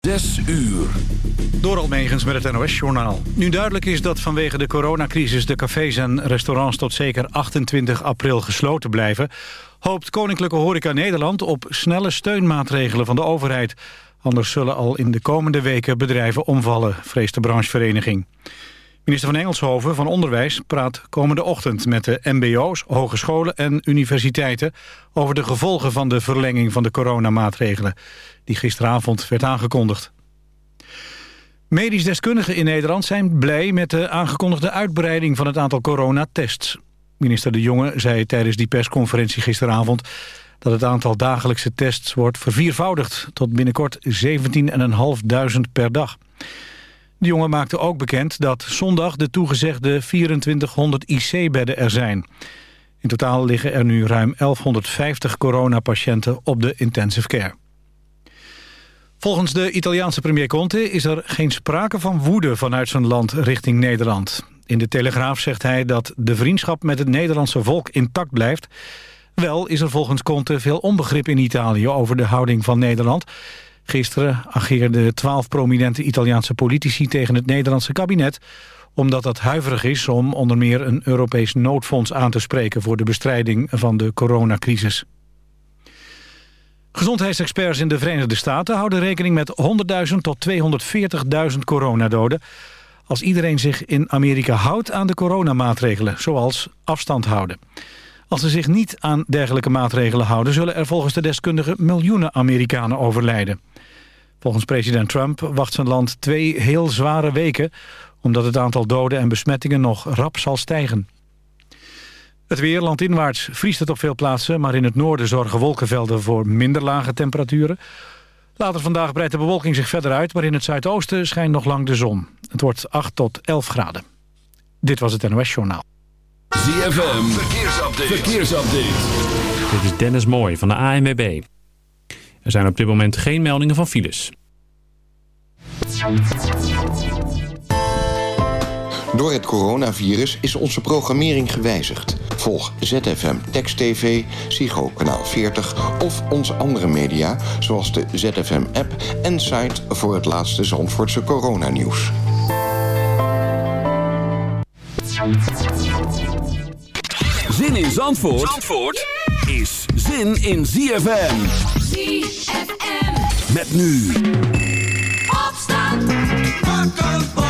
Zes uur. Door Almegens met het NOS-journaal. Nu duidelijk is dat vanwege de coronacrisis de cafés en restaurants tot zeker 28 april gesloten blijven... hoopt Koninklijke Horeca Nederland op snelle steunmaatregelen van de overheid. Anders zullen al in de komende weken bedrijven omvallen, vreest de branchevereniging. Minister van Engelshoven van Onderwijs praat komende ochtend met de mbo's, hogescholen en universiteiten over de gevolgen van de verlenging van de coronamaatregelen, die gisteravond werd aangekondigd. Medisch deskundigen in Nederland zijn blij met de aangekondigde uitbreiding van het aantal coronatests. Minister De Jonge zei tijdens die persconferentie gisteravond dat het aantal dagelijkse tests wordt verviervoudigd tot binnenkort 17.500 per dag. De jongen maakte ook bekend dat zondag de toegezegde 2400 IC-bedden er zijn. In totaal liggen er nu ruim 1150 coronapatiënten op de intensive care. Volgens de Italiaanse premier Conte is er geen sprake van woede vanuit zijn land richting Nederland. In de Telegraaf zegt hij dat de vriendschap met het Nederlandse volk intact blijft. Wel is er volgens Conte veel onbegrip in Italië over de houding van Nederland... Gisteren ageerden twaalf prominente Italiaanse politici tegen het Nederlandse kabinet omdat dat huiverig is om onder meer een Europees noodfonds aan te spreken voor de bestrijding van de coronacrisis. Gezondheidsexperts in de Verenigde Staten houden rekening met 100.000 tot 240.000 coronadoden als iedereen zich in Amerika houdt aan de coronamaatregelen, zoals afstand houden. Als ze zich niet aan dergelijke maatregelen houden... zullen er volgens de deskundigen miljoenen Amerikanen overlijden. Volgens president Trump wacht zijn land twee heel zware weken... omdat het aantal doden en besmettingen nog rap zal stijgen. Het weer landinwaarts vriest het op veel plaatsen... maar in het noorden zorgen wolkenvelden voor minder lage temperaturen. Later vandaag breidt de bewolking zich verder uit... maar in het zuidoosten schijnt nog lang de zon. Het wordt 8 tot 11 graden. Dit was het NOS Journaal. ZFM, verkeersupdate. verkeersupdate. Dit is Dennis Mooij van de ANWB. Er zijn op dit moment geen meldingen van files. Door het coronavirus is onze programmering gewijzigd. Volg ZFM Text TV, Psycho Kanaal 40 of onze andere media... zoals de ZFM-app en site voor het laatste Zandvoortse coronanieuws. Zin in Zandvoort, Zandvoort is zin in ZFM. ZFM. Met nu. Opstand. Worden.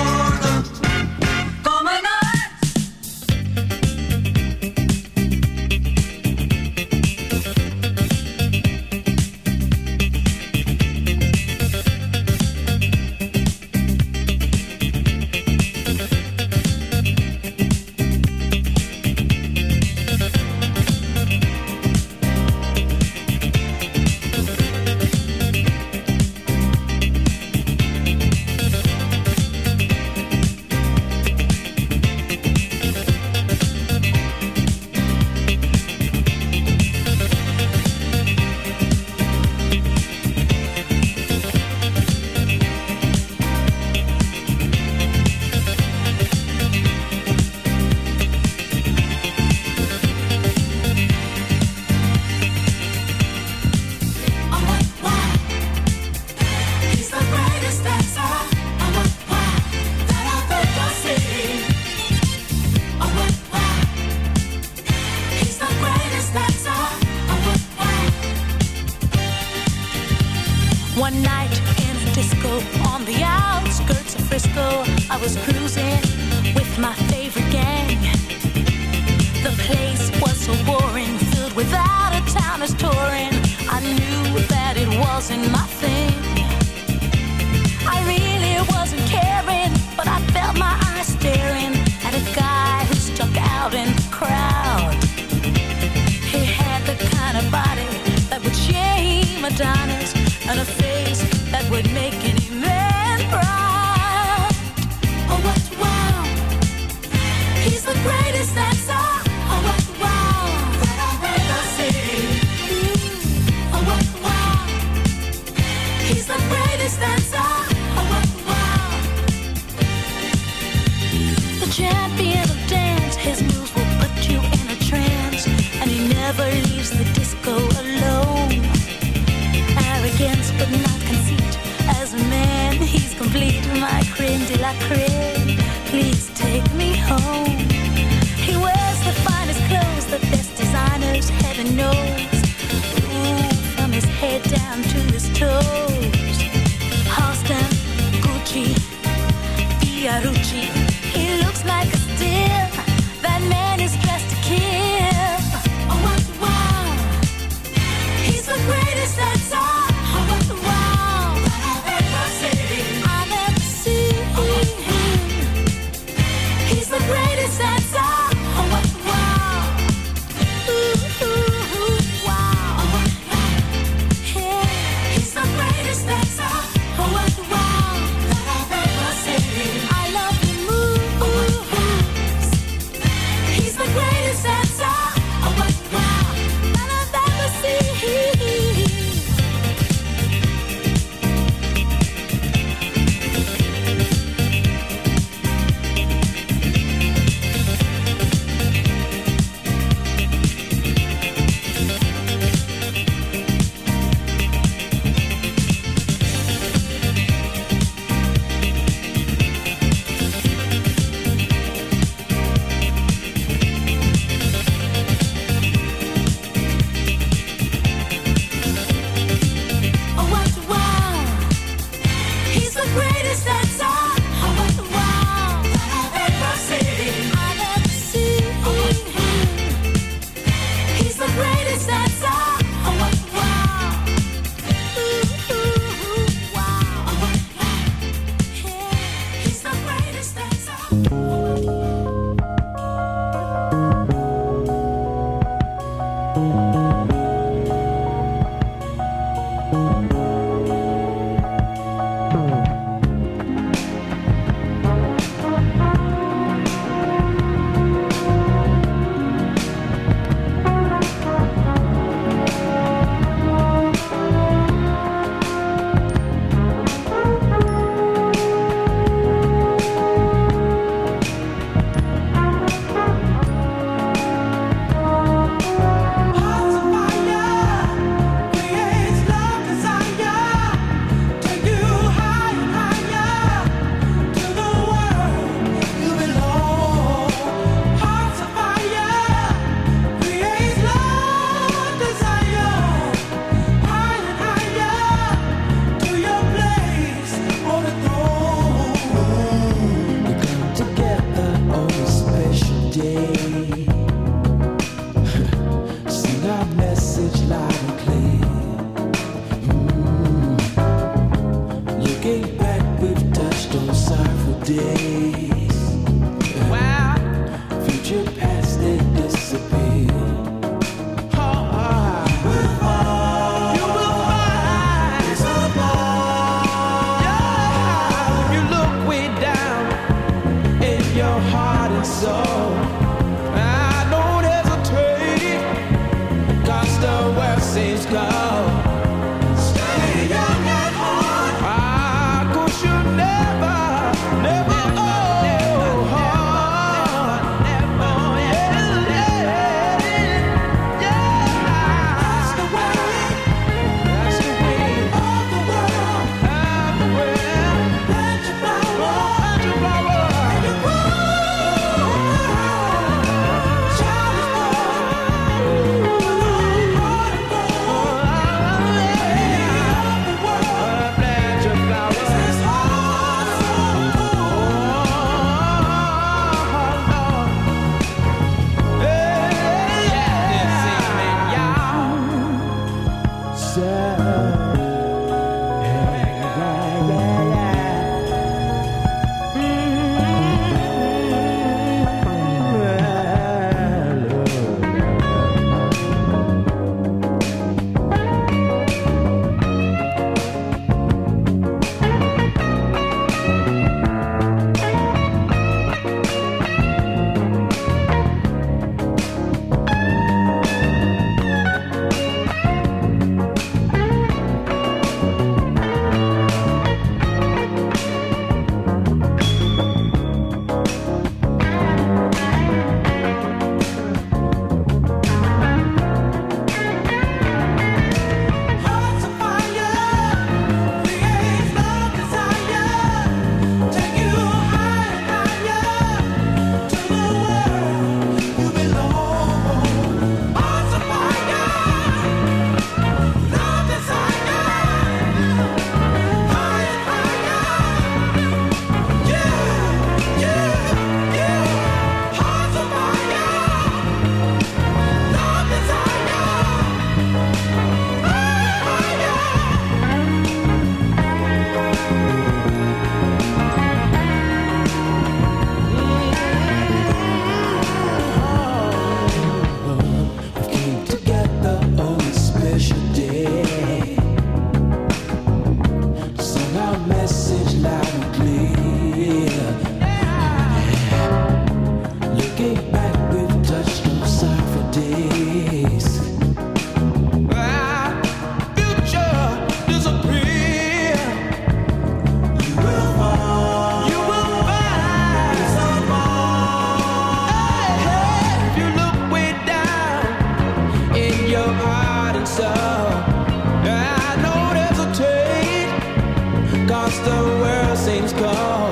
across the world seems cold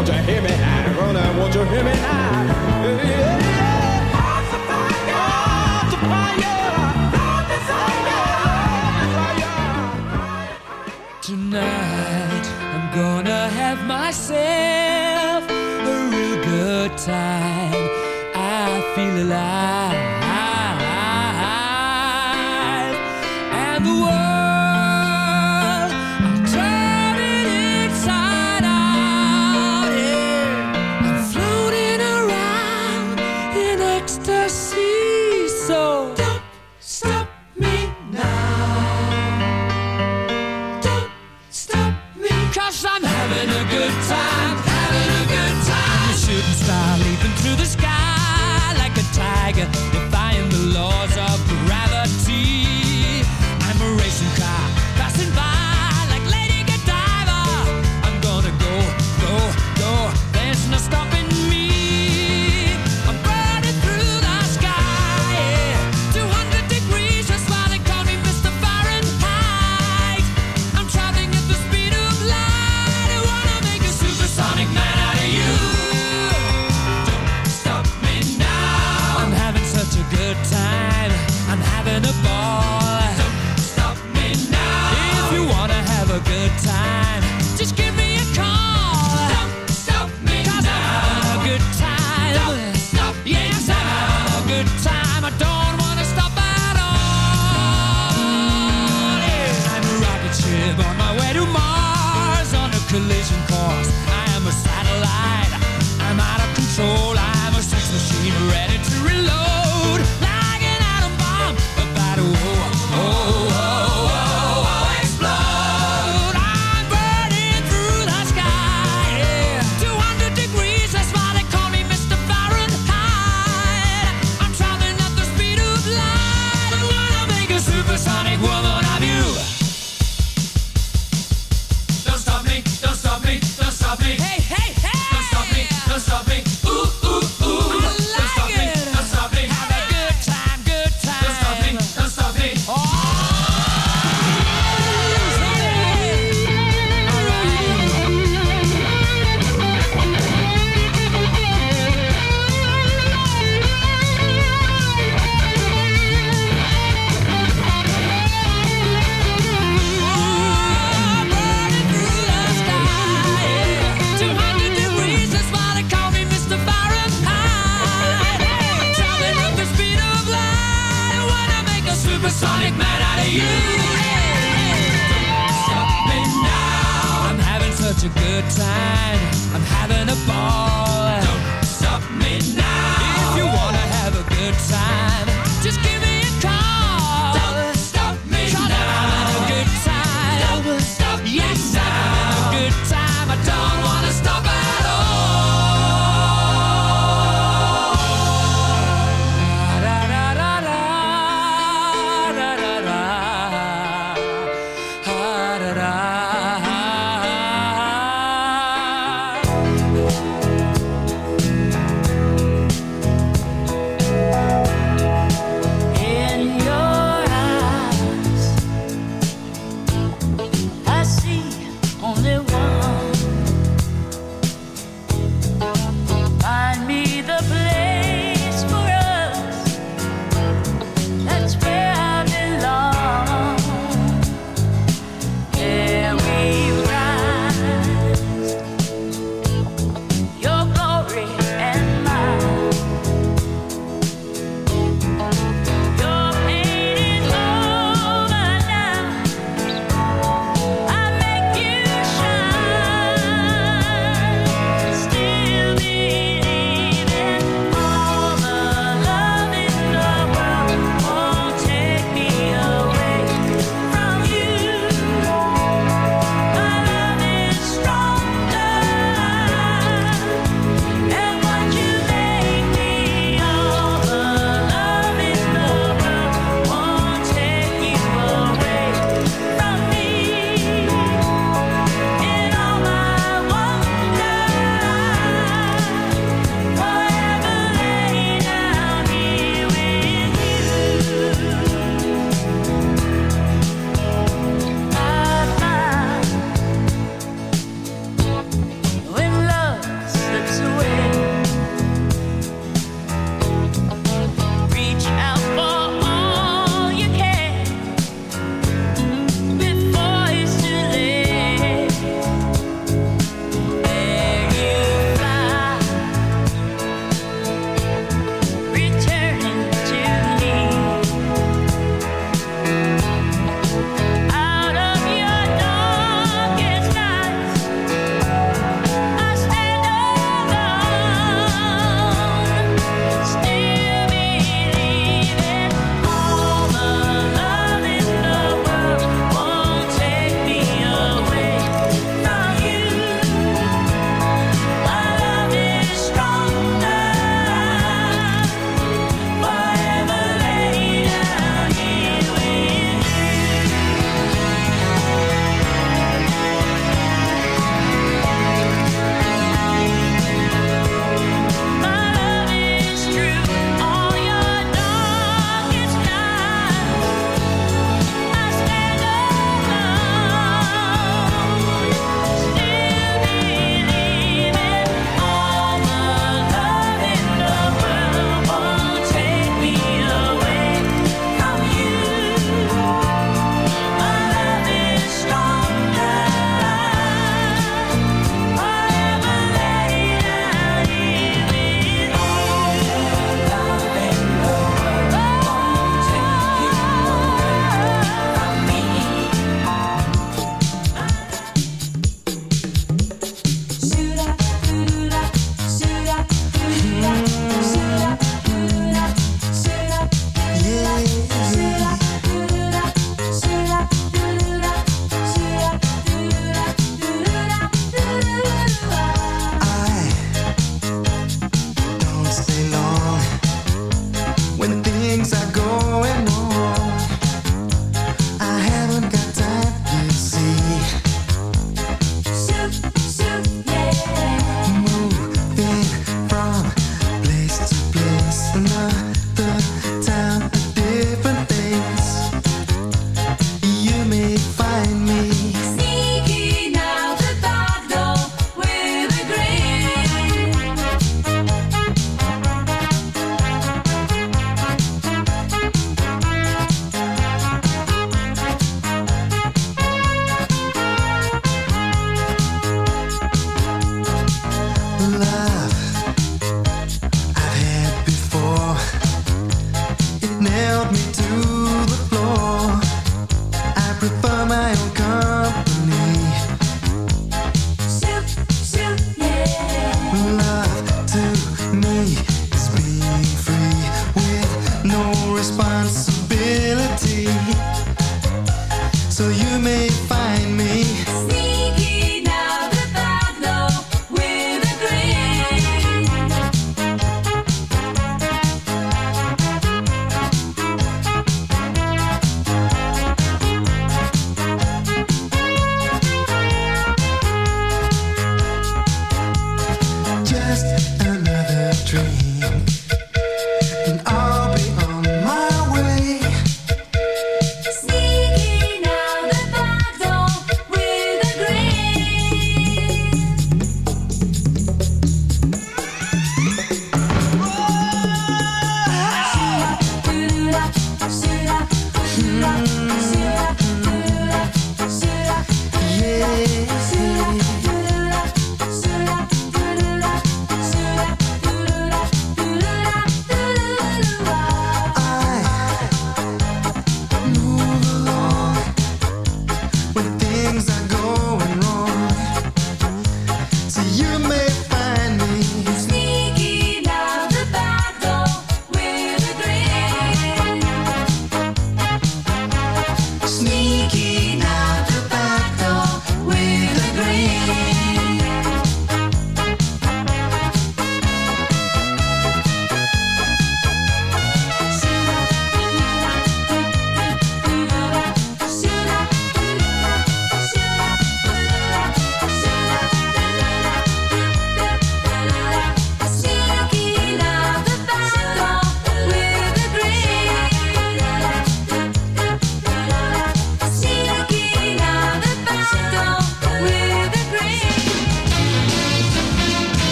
won't you hear me now? Rona, won't you hear me now? Yeah, yeah, yeah. Hearts fire, hearts fire, heart desire. Tonight, I'm gonna have myself a real good time. I feel alive. I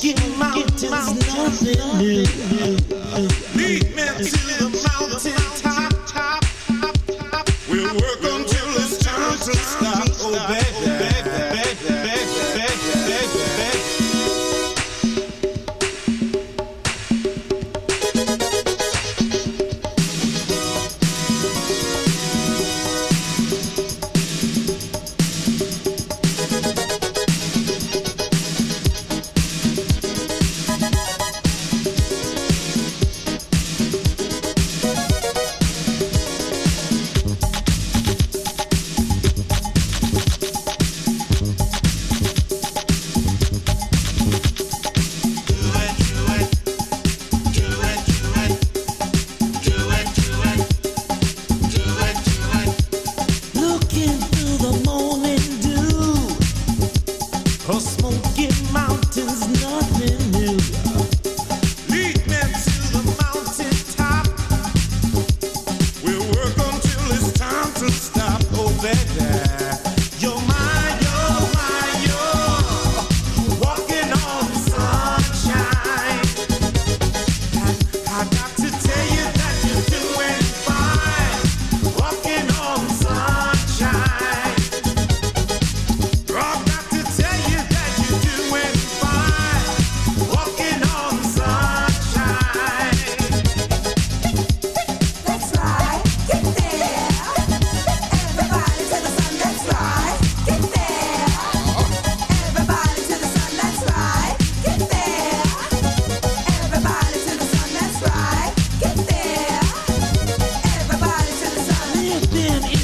Get my nothing new. Meat Mountain. sin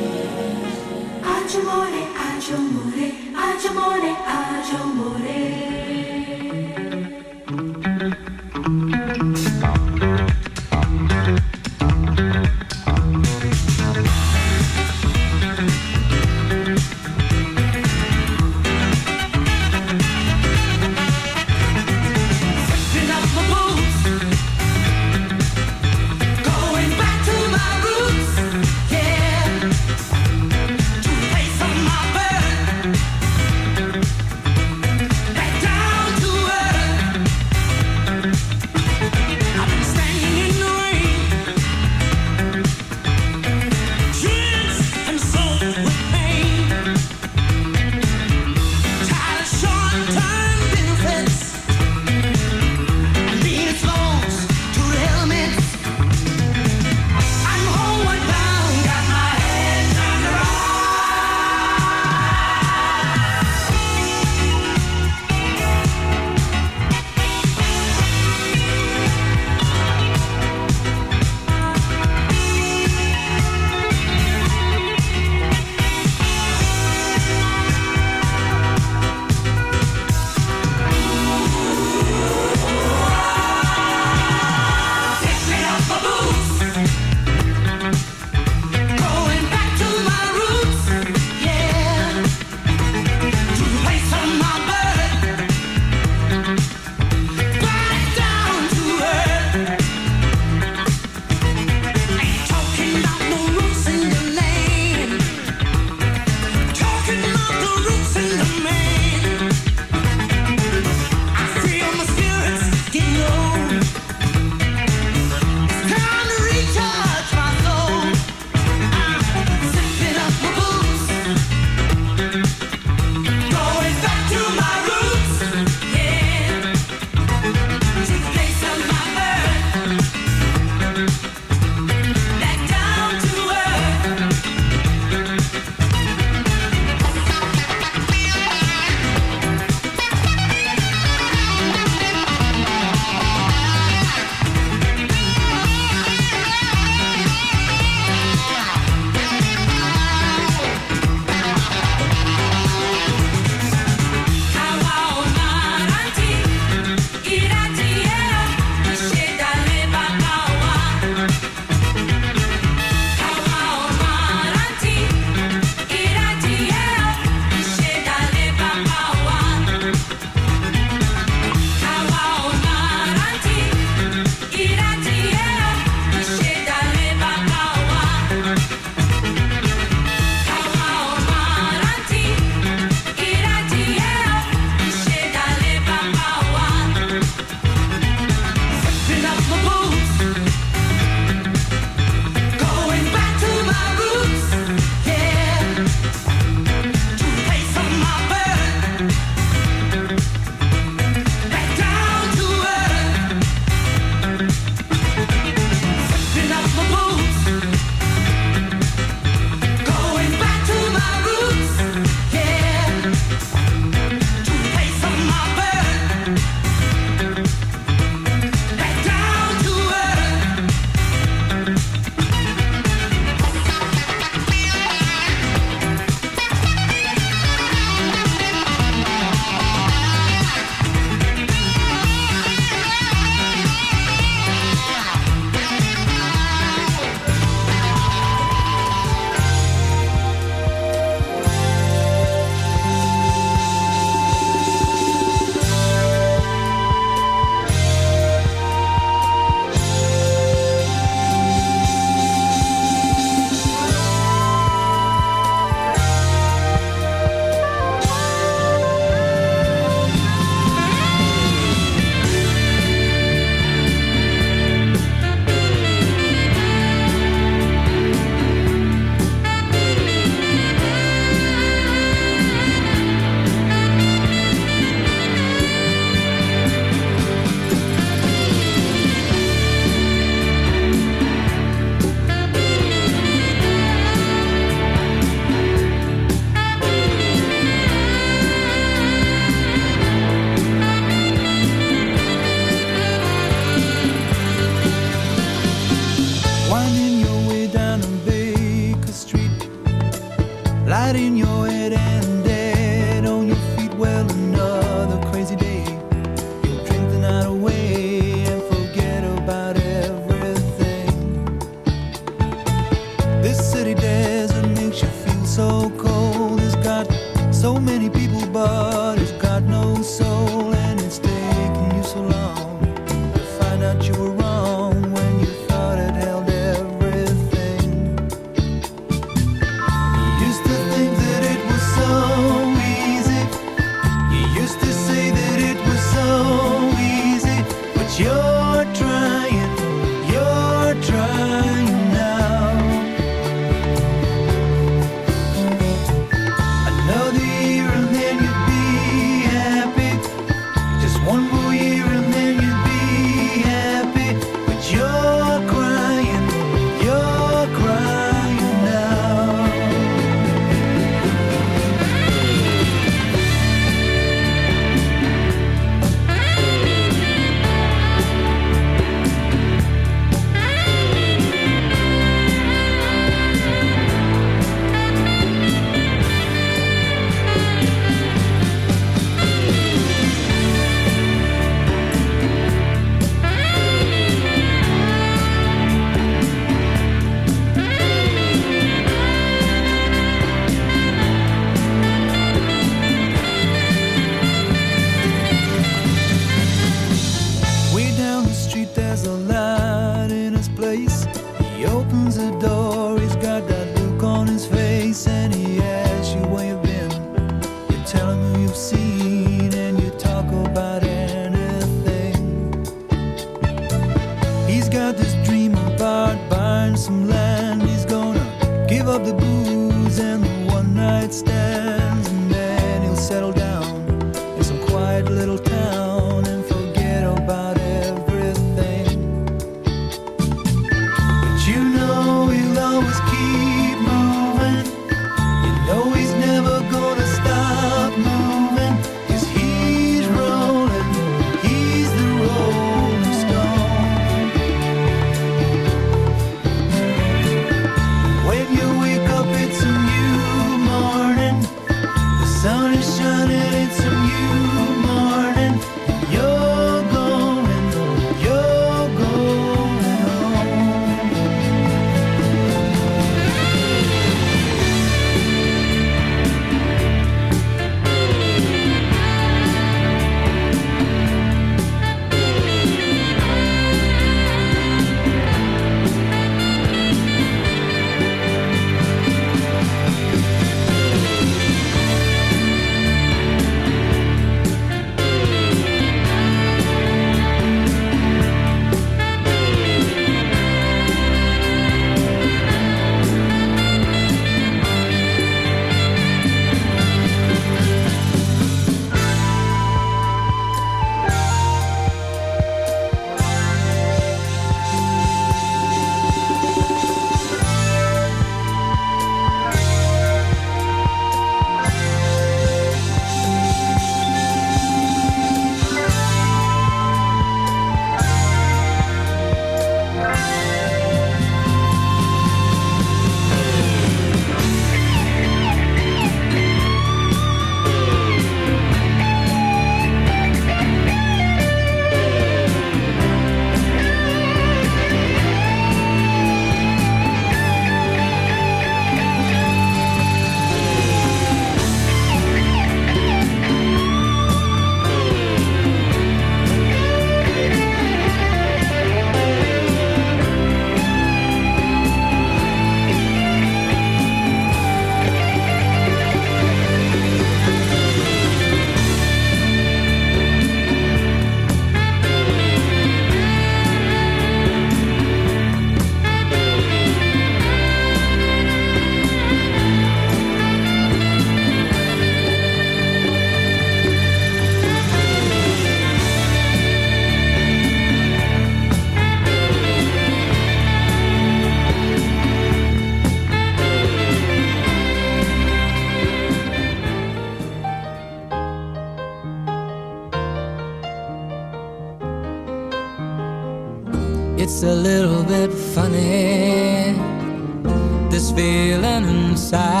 side.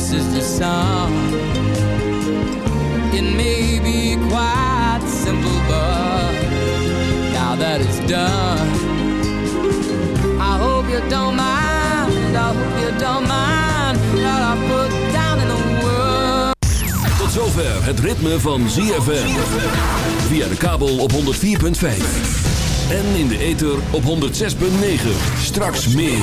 this is the song. It may be quite simple, but now that it's done, I hope you don't mind. I hope you don't mind that I put down in the world. Tot zover het ritme van ZFM. Via de kabel op 104.5. En in de ether op 106.9. Straks meer.